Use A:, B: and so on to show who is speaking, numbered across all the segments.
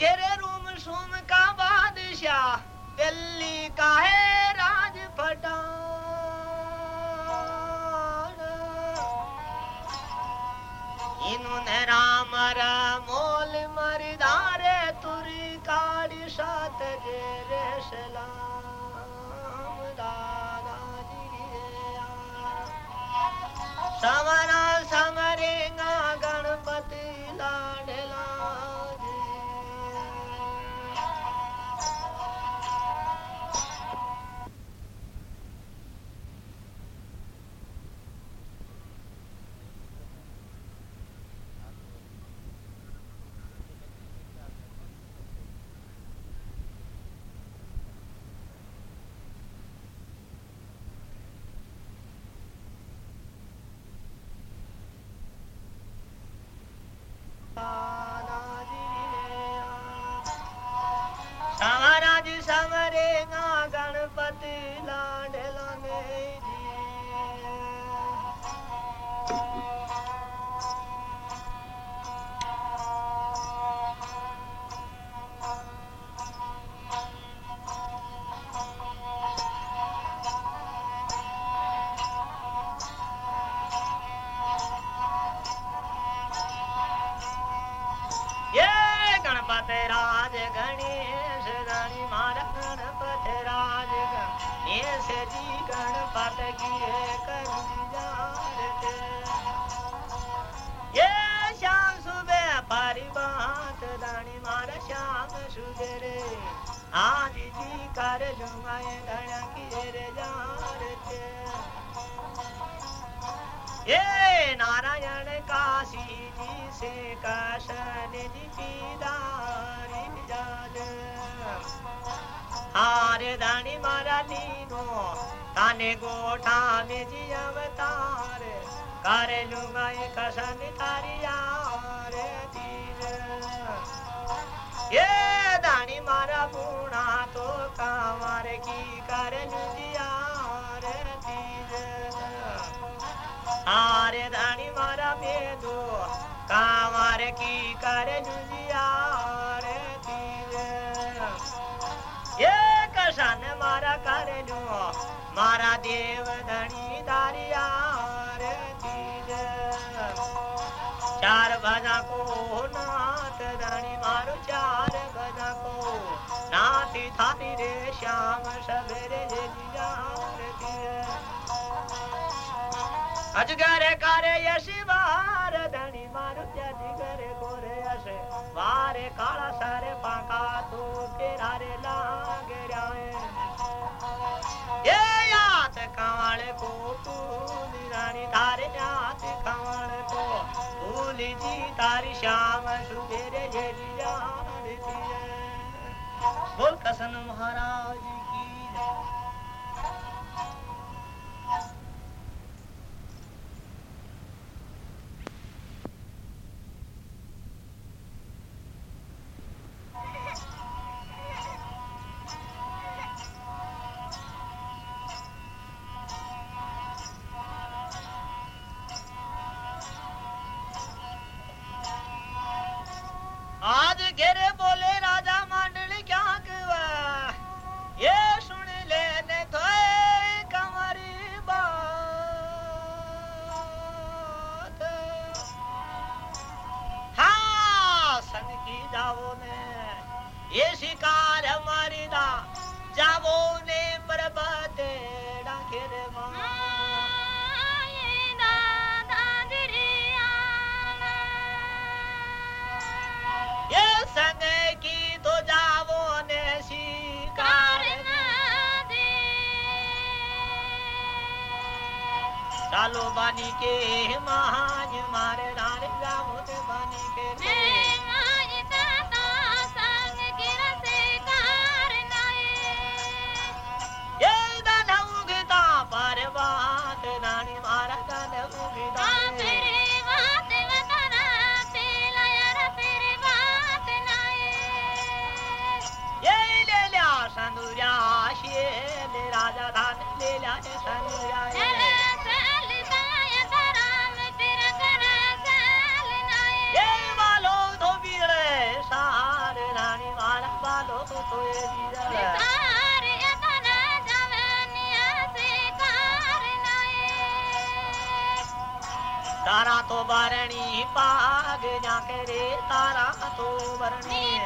A: घेरे रूम सूम का बादशाह दिल्ली का है जी की गिरे हारे दानी मारा लीनो ताने गोठा में जी अवतार कर लूँगा ये कसन तारी यार तीर ये दानी मारा बूढ़ा तो कामार की कर लुजिया रे तीर आरे दानी मारा बेदो कामार की कर जुजियार कर लो मारा देव धनी दारियार चार बजा को नाथ धनी मारो चार बजा को। नाथी थाती रे श्याम सवेरे अजगर करे बोल कसन महाराज। चालो बानी के महान मारे जावो बानी के तो पाग जाके रे तारा तो बरणी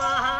A: के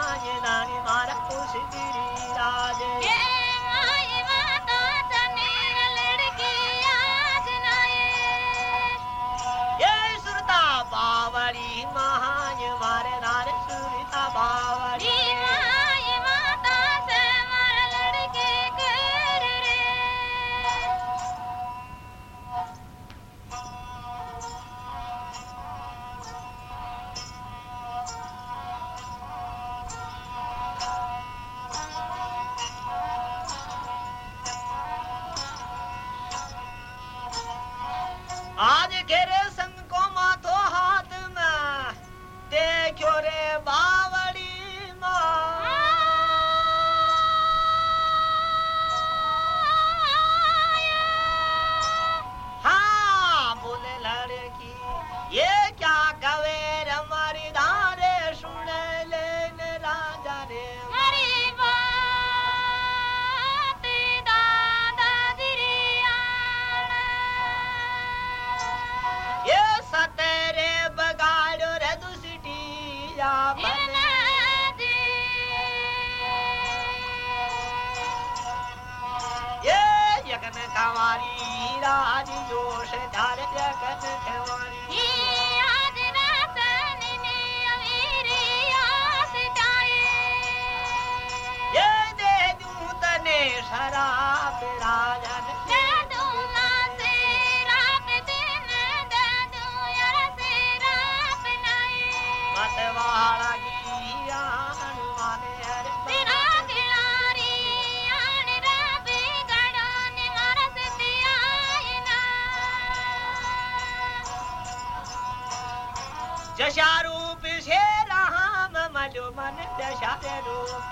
A: जशा रूप से राम मलो मन दशा रे रूप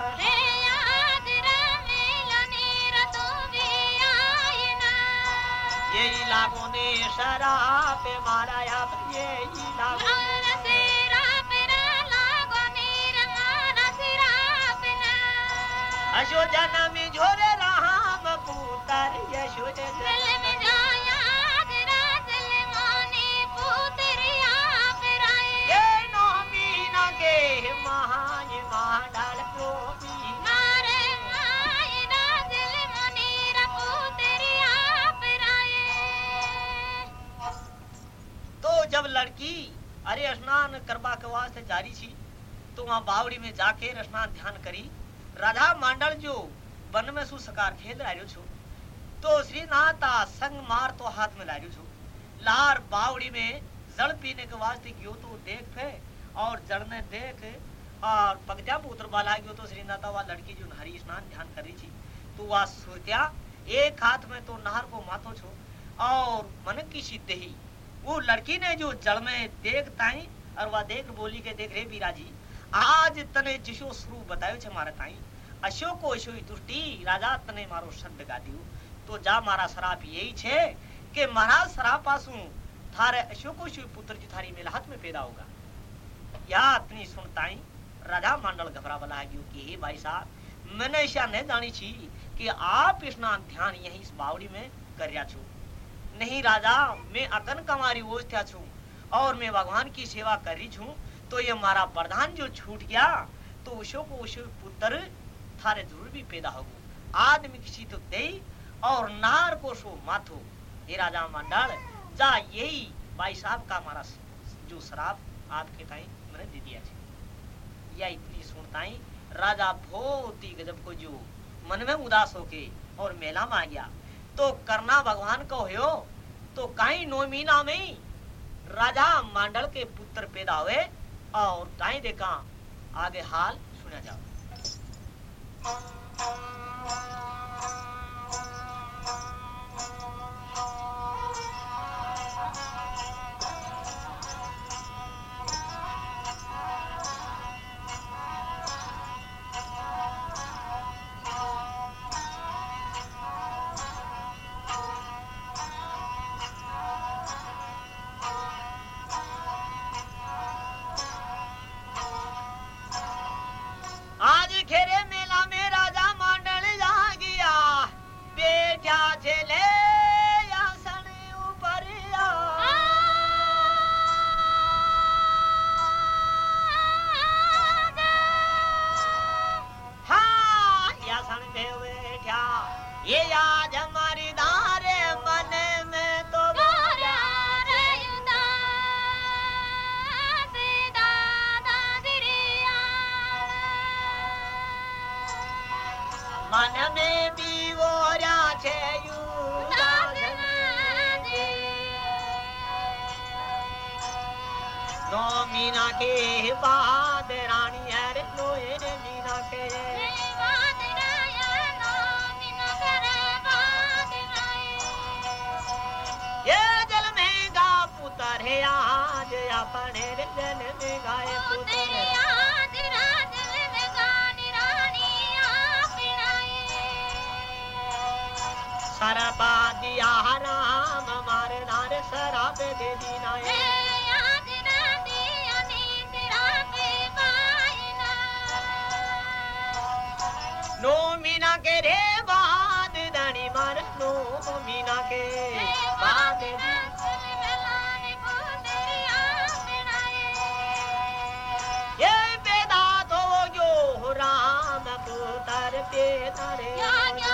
A: यही लागो ने शराब मारा अब यही लागो अशो जन्म झोरे राम पुतर यशो स्नान करवा के वास्ते जारी थी तो वहाँ बावड़ी में जाके स्नान ध्यान करी। राधा मांडल जो वन में सु सकार खेल रहा छो। तो श्रीनाथा संग मार तो हाथ में लारियो छो। लार बावड़ी में जल पीने के वास्ते गयो तो देख फे, और जड़ ने देख, और पगत्या पुत्र बाला गयो तो श्रीनाथा वा लड़की जो नहरी स्नान ध्यान कर रही थी तो वह सुरत्या एक हाथ में तो नहर को माथो छो, और मन की सिद्ध वो लड़की ने जो जड़ में देख ताई और वह देख बोली के देख रे बीरा जी आज तने जिसो स्वरूप बतायो छे मारे ताई અશોકો અશોઈ દુષ્ટિ રાજા તને મારો શબ્દ ગાદ્યું તો જા મારા શ્રાપ यही છે કે મારા શ્રાપ પાસું थारे अशोको शिव पुत्र जी थारी मेरे हाथ में पैदा होगा या अपनी सुनताई राजा मंडल घबरा बला गयो कि हे भाई साहब मैंने ऐसा नहीं जानी छी कि आप इतना ध्यान यही इस बावड़ी में कर रहा छू नहीं राजा मैं अकन कमारी ओस्था छू और मैं भगवान की सेवा कर रही छू तो ये मारा प्रधान जो छूट गया तो उशो को उशो पुत्र थारे ज़रूर भी पैदा होगो। आदमी किसी तो दे और नार को सो माथो। हे राजा मंडल, जा यही भाई साहब का हमारा जो शराब आपके ताई मैंने दे दिया है या इतनी सुनताई राजा बहुत ही गजब को जो मन में उदास होके और मेला में आ गया। तो करना भगवान को हो तो कहीं नौ महीना में राजा मांडल के पुत्र पैदा हुए और ताई देखा आगे हाल सुना जाओ। れてやにゃ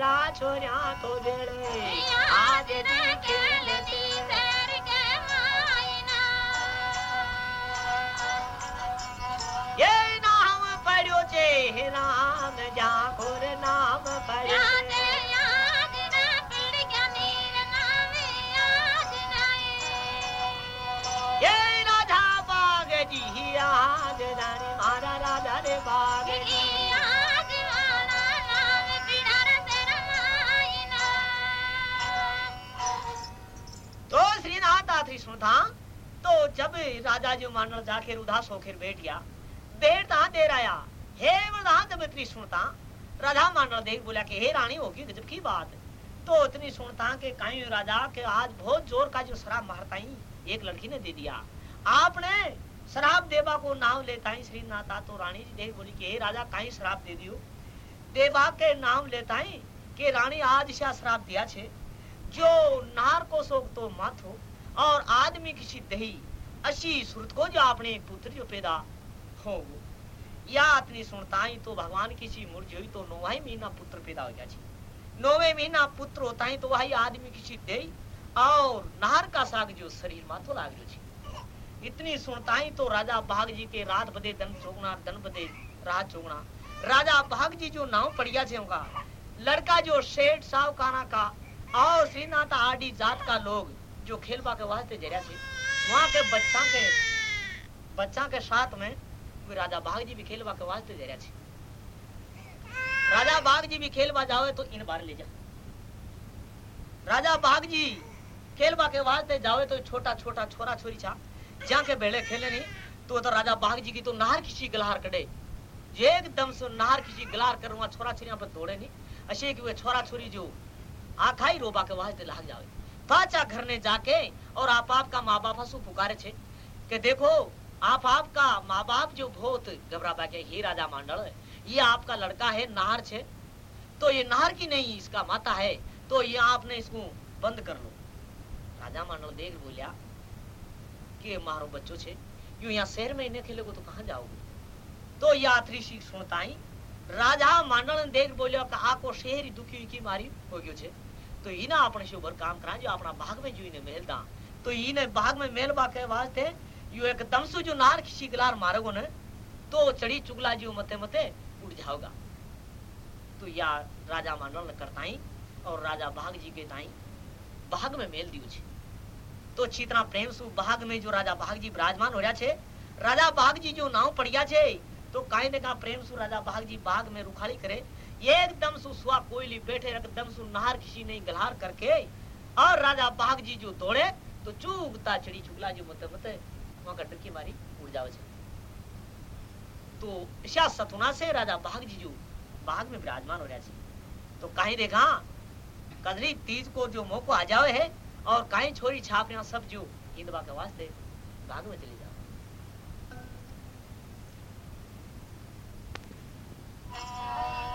A: छोरा छोरा को भेड़े आज दिन खेलती ये नाम पढ़ो जे राम जाखोर नाम पढ़ो ये राजा बाग जी आज रानी मारा राजा रे बाग जी। रहा थी। सुधा तो जब राजा जी मानल जाकर उदास होकर बैठ गया, बैठ देर आया। हे वरदान, जब इतनी सुनता राजा मानल देख बोला कि हे रानी, होगी गजब की बात। तो इतनी सुनता कि कहीं राजा के आज बहुत ज़ोर का जो शराब मारता ही एक लड़की ने दे दिया। आपने शराब देवा को नाम लेता ही श्री नाता। तो रानी जी देख बोली कि हे राजा कहीं शराब दे दियो। देवा के नाम लेता ही कि रानी आज शराब दिया छे। जो नार को सोख तो मत हो और आदमी किसी दही अशी सुरत को जो अपने पुत्र जो पैदा हो, या इतनी सुनता ही तो भगवान किसी मूर्ति हुई तो नोवा ही महीना पुत्र पैदा हो गया छे नौवे महीना पुत्र होता ही तो वही आदमी किसी दही और नार का साग जो शरीर माथो लाग जो। इतनी सुनता ही तो राजा बाघ जी के रात बदे दन चोगना दन बदे रात चोगना राजा भाग जी जो नाव पड़िया छे उनका, लड़का जो शेठ साहब का और श्रीनाथ आदि जात का लोग जो खेलबा के वास्ते ज़रिया थे वहाँ के बच्चा के बच्चा के साथ में राजा बाघ जी भी खेलबा के वास्ते ज़रिया थे राजा बाघ जी भी खेलबा जाओ तो इन बार ले जा। राजा बाघ जी खेलबा के वास्ते जाओ तो छोटा छोटा छोरा छोरी छा जहाँ के बेड़े खेले नहीं तो, तो राजा बाघ जी की तो नार किसी गलहार कड़े एकदम से नार किसी गलार कर वहाँ छोरा छोरिया पर दौड़े नहीं अशे कि वे छोरा छोरी जो आखाई रोबा के वास्ते लाग जावे। पाचा घर ने जाके और आप आप का माँ बाप हसु पुकारे छे कि देखो आप आपका माँ बाप जो बहुत घबरा बाके ही राजा मांडल ये आपका लड़का है नार छे तो ये नार की नहीं इसका माता है तो ये आपने इसको बंद कर लो राजा मांडल देख बोलिया कि मारो बच्चों छे यूं यहाँ शहर में इन्हें खेले को तो कहाँ जाओगे तो यात्री सी सुनताई राजा માંડણ દેખ બોલ્યો કે આ કો શહેરી દુખી की मारी हो गयो छे तो जो अपना भाग में जो इने मेल दा। तो इने भाग में मेल बा के वास्ते, यो एक दमसु जो नार खिसी गलार मारोगो ने तो चढ़ी चुगला जी मते मते उड़ जाओगा। तो या राजा ने करताई, और राजा भाग जी के ताई भाग में मेल दियो छे। तो छितना प्रेम सु भाग में जो राजा भाग जी विराजमान हो रहा छे, राजा भाग जी जो नाव पड़िया छे तो काई ने कहा प्रेम सु राजा बाघ जी बाघ में रुखाली करे एकदम सु सुआ कोयली बैठे एकदम सु नहार किसी नहीं गलहार करके, और राजा बाघ जी जो दौड़े तो चूगता चढ़ी चुगला जो मत मत, वहाँ का डरकी मारी उड़ जावे छे। तो ऐसा सतुना से राजा बाघ जी जो बाघ में विराजमान हो रहा छे। तो कहीं देखा, कदरी तीज को जो मौको आ जावे है, और कहीं छोरी छाप यहाँ सब जो इंदवा के वास्ते बाघ में चली जाओ Oh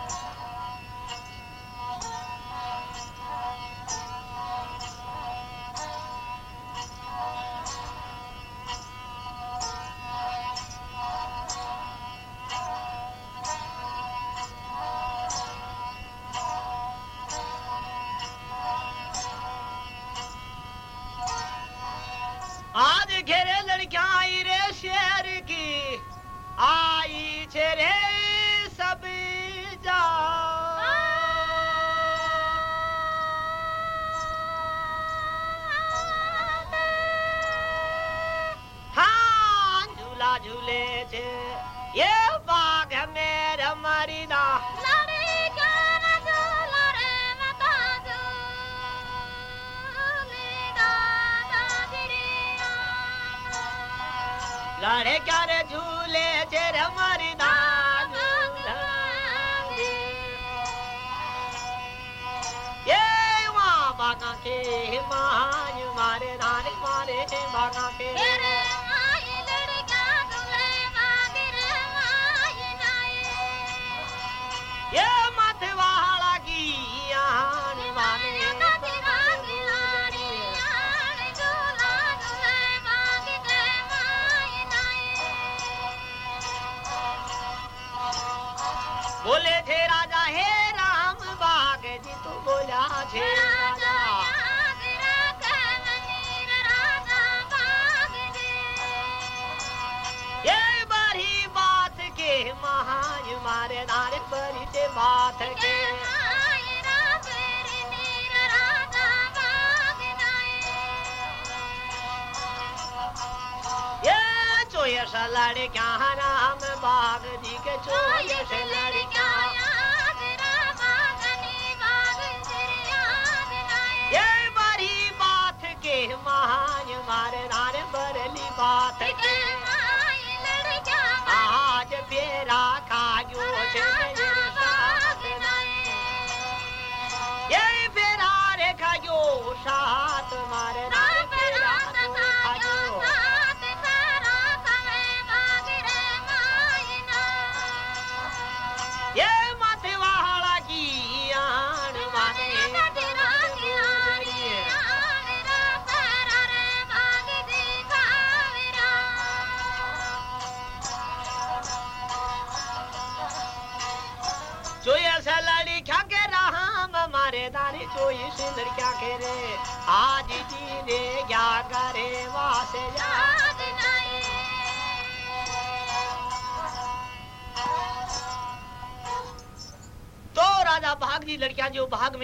A: साढ़े चार झूले चेर हमारी दाम ये माँ बागा के मारे नारे, मारे बागा के। साथ के ये चोयर सा लाड़े क्या नाम बाग जी के चोयर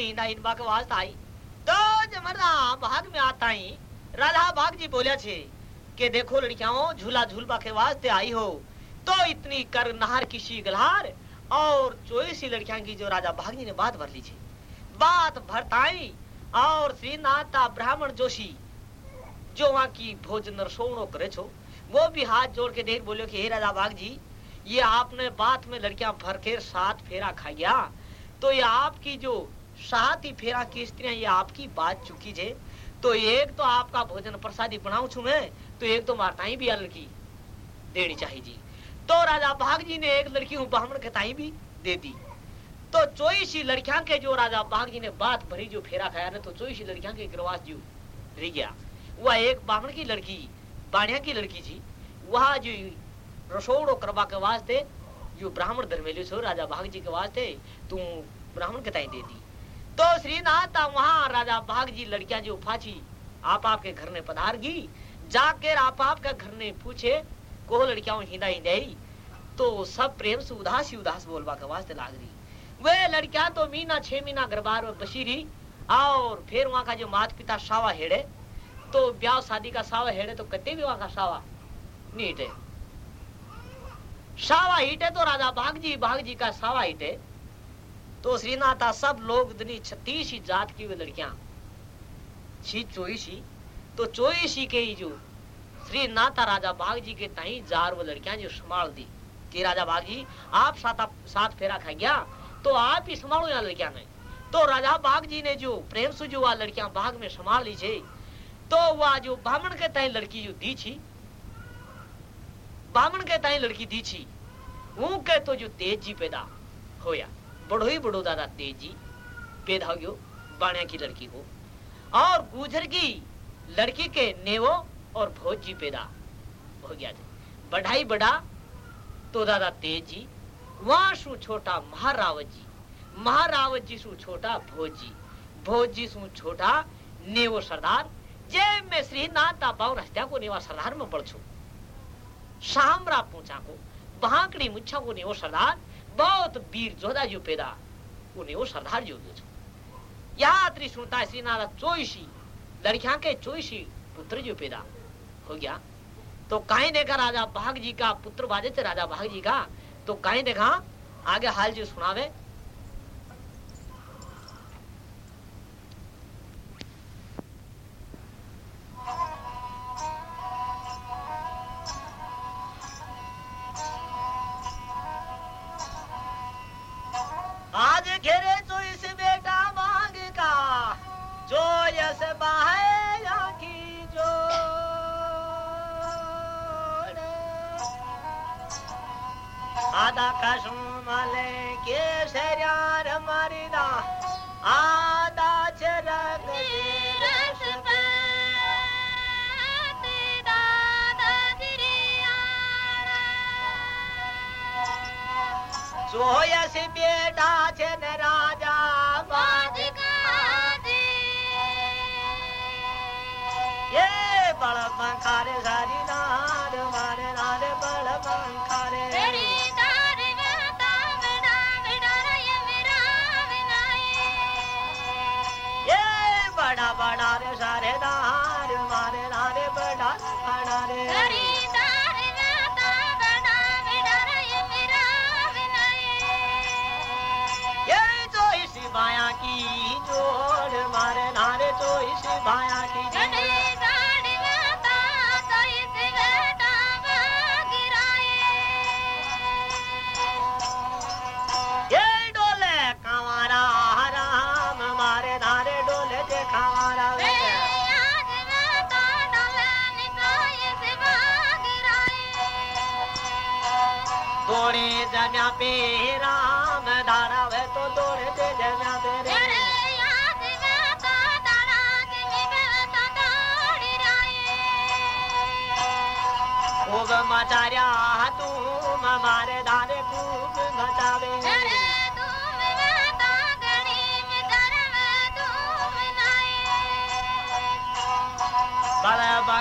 A: भाग इन आई तो भाग में आता ही भाग जी बोलिया छे के देखो लड़कियाँ झूला झूलबा के वास्ते आई हो। तो इतनी कर नहार गलहार और लड़कियाँ की जो राजा भाग जी ने बात भर ली छे। बात भरताई और ब्राह्मण जोशी, जो वहाँ की भोजन रसोड़ो करे छो, वो भी हाथ जोड़ के देख बोलो कि हे राजा बाग जी, ये आपने बात में लड़कियाँ भर के साथ फेरा खा गया। तो ये आपकी जो सात ही फेरा की स्त्रियाँ, ये आपकी बात चुकी है तो एक तो आपका भोजन प्रसादी बनाऊ छू मैं तो एक तो मारताई भी लड़की देनी चाहिए जी। तो राजा भाग जी ने एक लड़की हूँ, ब्राह्मण के ताई भी दे दी। तो चौईसी लड़कियाँ के जो राजा बाघ जी ने बात भरी, जो फेरा खाया ना तो चौईसी लड़कियाँ के गिरवास जो रह गया। वह एक ब्राह्मण की लड़की, बाणिया की लड़की थी वह जो रसोड़ो करवा के वास्ते, जो ब्राह्मण धर्मेलु छो राजा बाघ जी के वास्ते, तू ब्राह्मण के ताई दे दी। तो श्रीनाथ वहाँ राजा बाघ जी लड़कियाँ जो फाची आप आपके घर ने पधार गई जाकर आप आपका घर ने पूछे को लड़कियाँ हिंदा हिंदाई तो सब प्रेम से उदास ही उदास बोलवा के वास्ते लाग रही। वे लड़कियाँ तो मीना छह महीना गरबार में बसी रही, और फिर वहाँ का जो माता पिता सावा हेड़े तो ब्याह शादी का सावा हेड़े तो कते भी वहाँ का सावा नीट है सावा हिटे तो राजा बाघ जी बाघ जी का सावा हिटे। तो श्रीनाथा सब लोग दनी छत्तीस ही जात की वे लड़कियाँ। छी चोईसी तो चोईसी के ही जो श्री नाथा राजा बाग जी के ताई जार वो लड़कियाँ जो संभाल दी। कि राजा बाग जी, आप सात सात फेरा खा गया? तो आप ही संभालो यहाँ लड़किया ने। तो राजा बाग जी ने जो प्रेम से जो वह लड़कियाँ बाघ में संभाल ली छे तो वह जो ब्राह्मण के तय लड़की जो दी छी ब्राह्मण के तय लड़की दी छी वो के तो जो तेज जी पैदा होया। बड़ो ही बड़ो दादा तेज जी। पैदा हो, बाणिया की लड़की को और गुजर की लड़की के नेवो और भोज जी पैदा हो गया बढ़ाई बढ़ा तो दादा तेज जी वहाँ शू छोटा महारावत जी महारावत जी शू छोटा भोजी भोजी शू छोटा नेवो सरदार। जे मैं श्री नाता बाव हत्या को नेवा सरदार में बढ़ छू। शामरा पूछा को बहाकड़ी मुच्छा को नेवो सरदार बहुत वीर जोधा जो पैदा। उन्हें वो सरदार जो दे सुनता श्री नारा चोईसी लड़कियाँ के चोईसी पुत्र जो पैदा। हो गया? तो कहीं देखा राजा भाग जी का पुत्र बाजे थे, राजा भाग जी का? तो कहीं देखा आगे हाल जी सुनावे।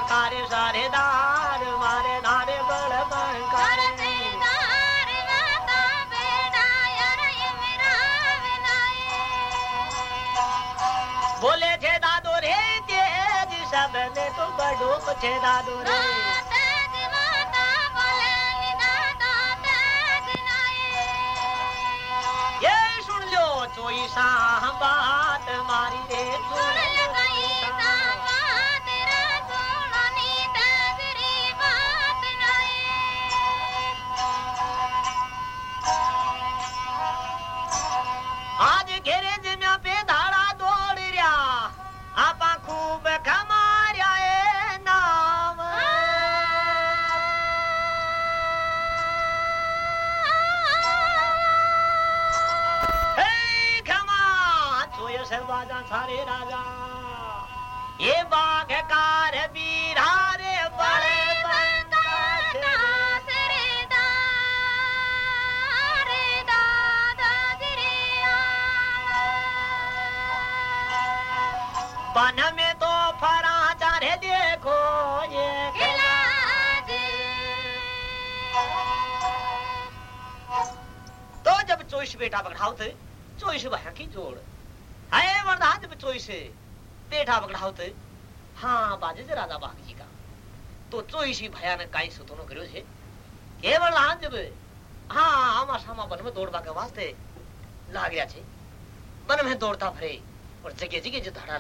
A: बड़ सारे दार मारे धारे बड़ बकारे। बोले थे दादो रे तेज सबने तो बड़ो छे दादो रे। कार वीरा रे बड़े बन में तो फरा चारे देखो ये तो जब चोइस बेटा पकड़ाओ थे चोइस भया की जोड़? है वरदा जब चोइस बेटा पकड़ाओ थे। હા બાજે છે રાજા બાગજી કા તો ચોઈસી ભયાનક કાંઈ छे। केवल છે जब हाँ, લાજ आमा सामा बन में બનમાં દોડવા वास्ते लाग લાગ્યા छे। बन में दौड़ता फरे और जगह जगह जो धड़ा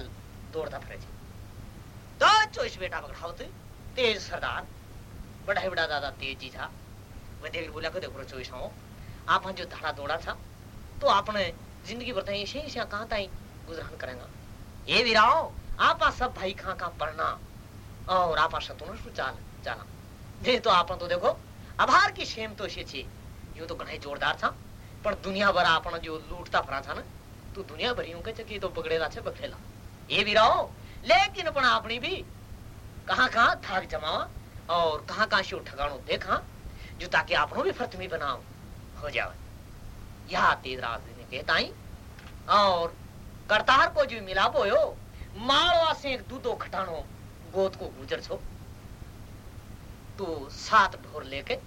A: दौड़ता फिर तो चौबीस बेटा पकड़ाओ ते, तो, तेज सरदार, बड़ा ही बड़ा दादा तेज जी था। वह देख बोला, को देखो चोई हो आप जो धड़ा दौड़ा था तो आपने ज़िंदगी भर ऐसे से कहाँ तई गुजरान करेगा? ये वीराओ आप सब भाई कहाँ कहाँ पढ़ना और आप शतुन चाल चाला जे तो आप तो देखो, आभार की शेम तो ऐसे छे। यूँ तो घणे जोरदार था पर दुनिया भर आपण जो लूटता फरा था ना तो दुनिया भरी यूँ कहे तो बगड़ेला छे, बखेला। ये वीराओ लेकिन पण आपनी भी कहाँ कहाँ थाक जमावा और कहाँ कहाँ से ठगाणो देखा, जो ताकि आपनो भी फर्त में बनाओ हो जावे। यह तेज राज ने कहता और करतार को जो मिला बोयो मारवा से एक दूधो खटानो गोद को गुजर छो तो सात ढोर लेके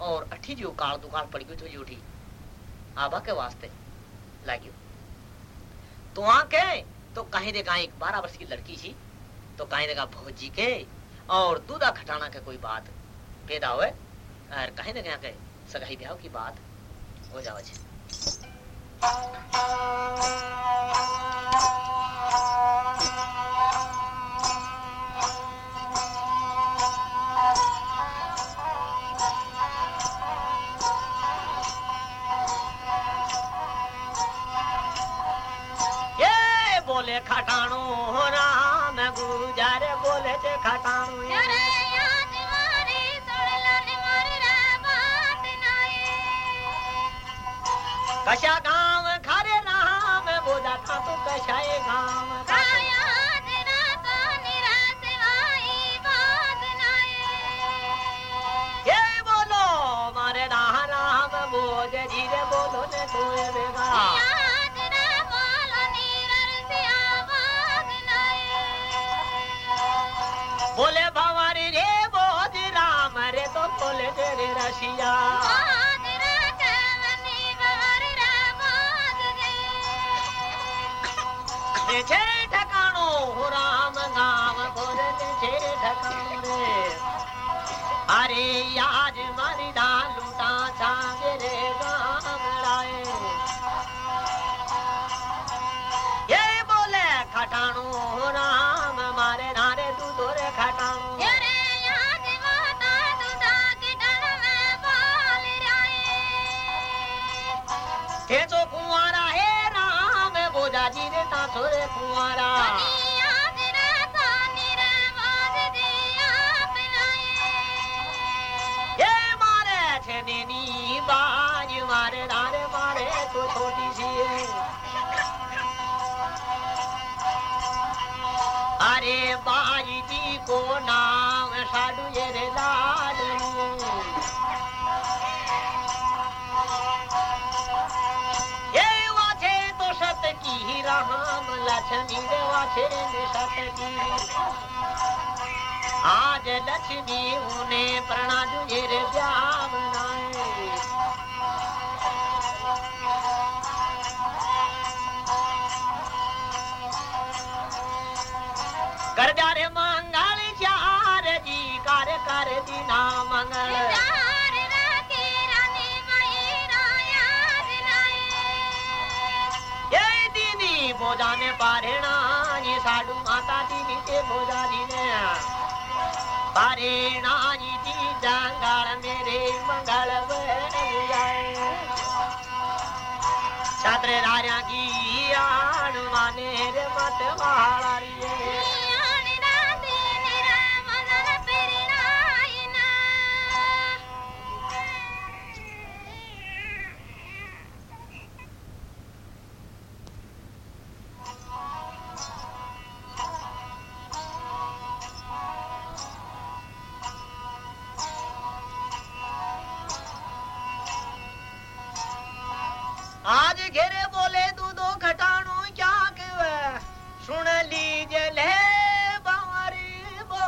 A: और अठी जो काल दुकान पड़ तो जो उठी आबा के वास्ते लागियो। तो वहाँ के तो कहीं देखा एक बारह वर्ष की लड़की थी तो कहीं देखा भौजी के और दूधा खटाना के कोई बात पैदा हुए और कहीं देखा के सगाई ब्याह की बात हो जावे छे बोले खटाणो राम गुजारे बोले ते खटाणो। कशा बोलो भवारी रे बोझ राम रे तो बोले तेरे रसिया। छे ठकाणो हो राम गाँव ने छे ठकाणो। रे अरे आज मारे बाई जी को नाम साडू ये रे लाडू। ये वाछे तो सत की राम, लक्ष्मी रे वाछे सत की। आज लक्ष्मी बोजा ने पारेणा ये साडू माता दीनी ते बोजा दीने पारेणा जी जंगल मेरे मंगल बन जाए छात्र राजा की आण माने रे मत मारा घेरे बोले तू दो घटाणु क्या सुन लीजे ले बारी बो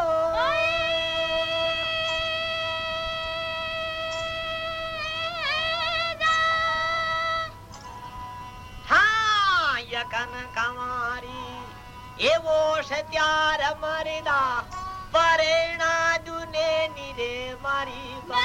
A: हाँ यकन कमारी ये वो सत्यार मरदा परेणा दुने निरे मारी बा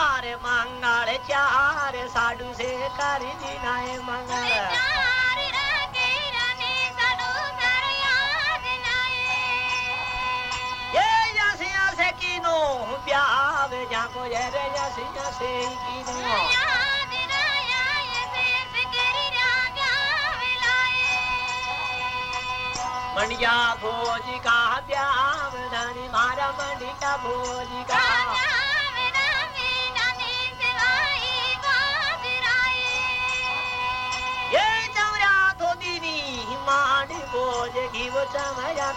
A: दिया मंगल चार साडू से कर दी नाए मंगल को रे जसी जसे की मंडिया भोज का प्याम धनी मारा मंडिया भोज का। चमया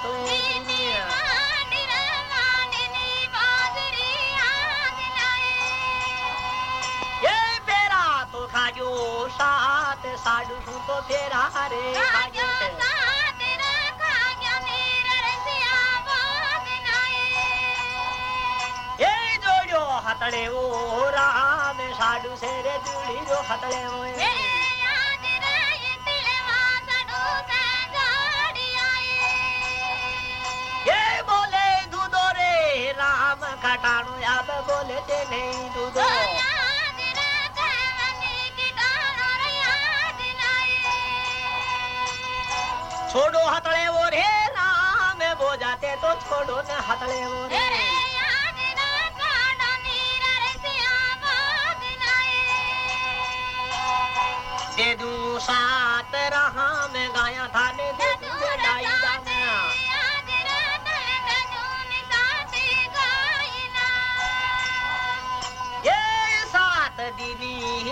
A: तू खाजो सात साडू सू तो। फेरा तो रे खाजो हतड़े ओ राम साडू सेरे दूड़ी जो हतड़े मोए कटाणु याद बोलते नहीं दूध। छोड़ो हथड़े वो रे राम बो जाते तो छोड़ो न हथड़े वो रे दे दू सात रहा में गाया था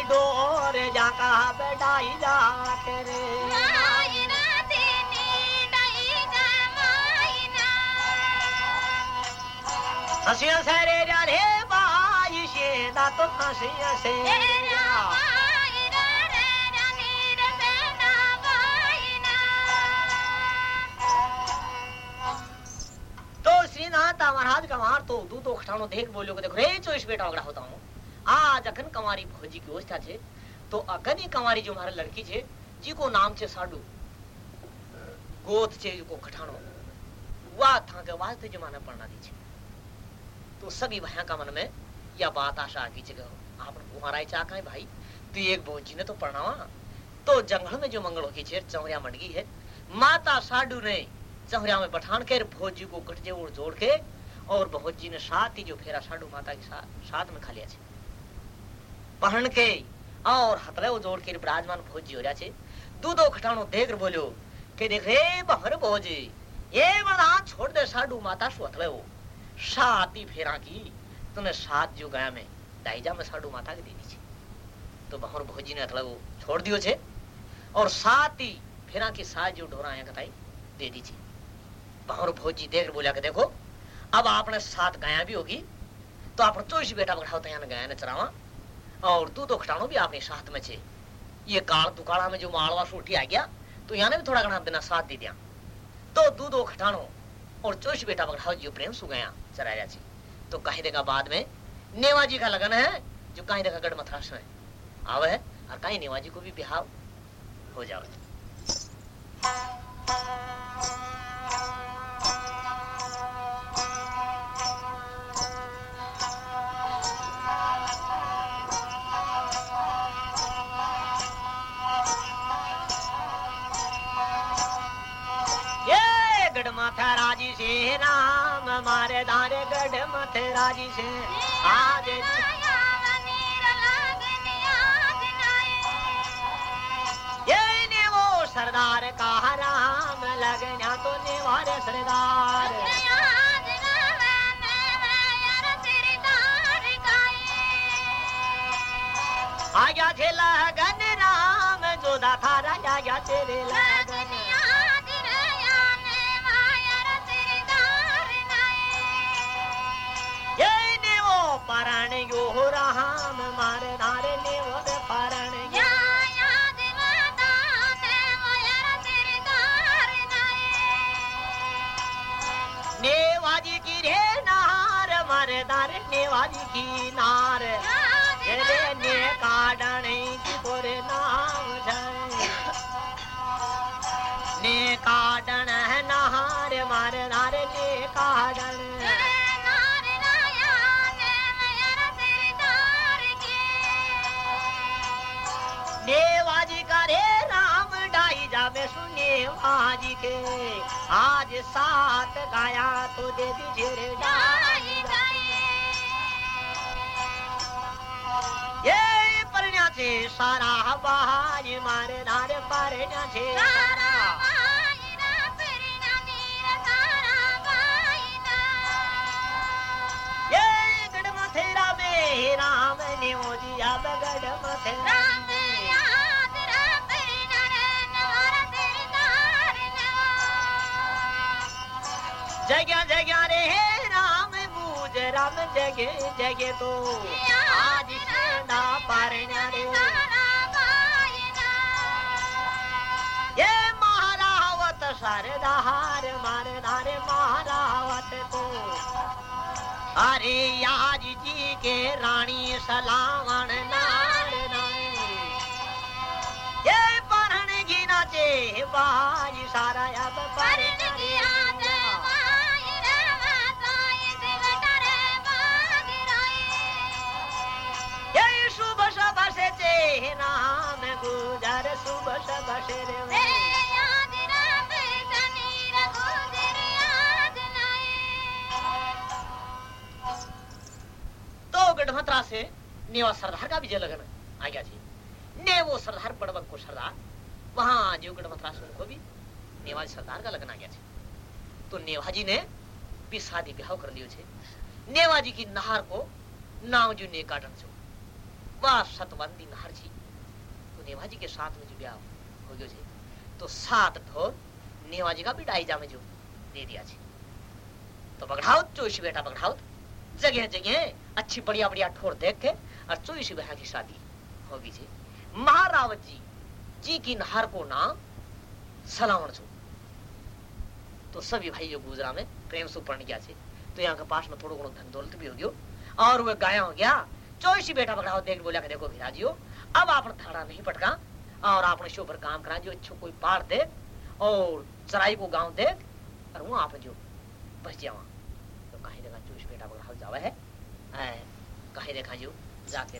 A: डोर जाका बैठाई जा तेरे। हसिया सरे रे बाई शेदा तो हसिया से तो श्रीनाथ महाराज का मार तो दू तो खटाणो देख बोलो को देखो रे चोइस बेटा ओगड़ा होता हूँ। आज अखन कमारी भोजी की अवस्था छे तो अखन ही कमारी जो मारा लड़की छे जी को नाम छे साडू। गोत छे को खटाणो वा था के वास्ते जमाना पढ़ना छे। तो सभी भया का मन में या बात आशा आगे जगह आप कुमारा चाक है भाई तो एक बोझी ने तो पढ़ावा तो जंगल में जो मंगल होगी छेर चौरिया मंडगी है, माता साडू ने चौरिया में पठान के भोजी को गठजे और जोड़ के और भोजी ने साथ ही जो फेरा साडू माता के साथ साथ में खा लिया छे। पहन के और हतले वो जोड़ के विराजमान भोजी हो रहा छे। दूधो खटाणो देख बोलो के देख रे, बहर भोजी, ये बड़ा छोड़ दे साडू माता सु हतले वो साती फेरा की, तूने सात जो गया में दाईजा में साडू माता के दे दी तो बहर भोजी ने हतले वो छोड़ दियो छे और सात ही फेरा की सात जो ढोरा है कताई दे दीजिए बहर भोजी देख बोला के देखो, अब आपने सात गाया भी होगी तो आप चौबीस बेटा बढ़ाओ तो यहाँ गाया ने चरावा। और तू तो खटाणो भी आपने साथ में छे। ये काल दुकाला में जो मालवा सोटी आ गया तो यहाँ भी थोड़ा घना बिना साथ दे दिया। तो तू दो खटाणो और चोश बेटा पकड़ाओ जो प्रेम सु गया जा तो कहीं देखा बाद में नेवाजी का लगन है, जो कहीं देखा गढ़ मथास में आवे और कहीं नेवाजी को भी बिहाव हो जावे। माथा राज़ी से राम मारे दारे गढ़ मथ राज़ी से। आज वो सरदार का राम लगना तो निवारे सरदार। आया थे लगन राम जोदा था राजा गया तेरे लगन पारण यो राम मार नारे ने वो दे पारण या नेवाजी की रे नार मार दार नेवाजी की नार। रे ने काडण की तोरे नाम जाए। ने काडण नहार मार नार ने काडण जावे सुने माजी के आज सात गाया तो दे ये परण्या सारा बहाई मारे नारे परण्या छे सारा राम ने मोजी अब गढ़ जगह जगह रे राम, बूझ राम जगह जगह तो। आज ना रे। ये महारावत सरदार मारदार महारावत तो अरे आज जी के रानी सलावन नार ये पढ़न की नाचे बाज सारा अब पढ़न की नेवा सरदार का भी जय लगन। आ गया जी। ने वो सरदार बड़बक को सरदार। वहाँ जो गढ़मतरा से उनको भी नेवाजी सरदार का लगन आ गया छे तो नेवाजी ने भी शादी ब्याह कर लियो छे नेवाजी की नहार को नाव जो ने काटन छो वह, सतवंदी नहर जी। तो नेवाजी के साथ में जो ब्याह हो गयो छे तो सात ढोर नेवाजी का भी डाई जामे जो दे दिया छे तो बगड़ाओ चोइस बेटा बगड़ाओ। जगह जगह अच्छी बढ़िया बढ़िया ठोर देख के और चोइस बहन की शादी होगी छे महारावत जी जी की नहर को नाम सलावण छो। तो सभी भाई जो गुजरा में प्रेम से पढ़ गया छे। तो यहाँ के पास में थोड़ा धन दौलत भी हो गयो। और वह गाया हो गया चौसी बेटा पकड़ाओ, देख बोला देखो भिराजियो अब आपने थाड़ा नहीं पटका। और आपने शो पर काम करा जो अच्छो कोई पार दे और चराई को गाँव दे और वो आप जो बस जावा। तो कहीं देखा चूस बेटा हाल जावे है? कहीं देखा जो जाके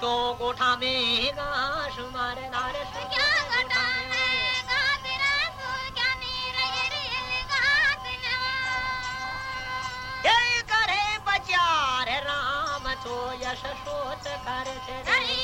B: तो गोठा में घास मारे नारे क्या गोठा में घास रासु क्या नीर ये घास ये करे बचार राम तो यश सोच कर से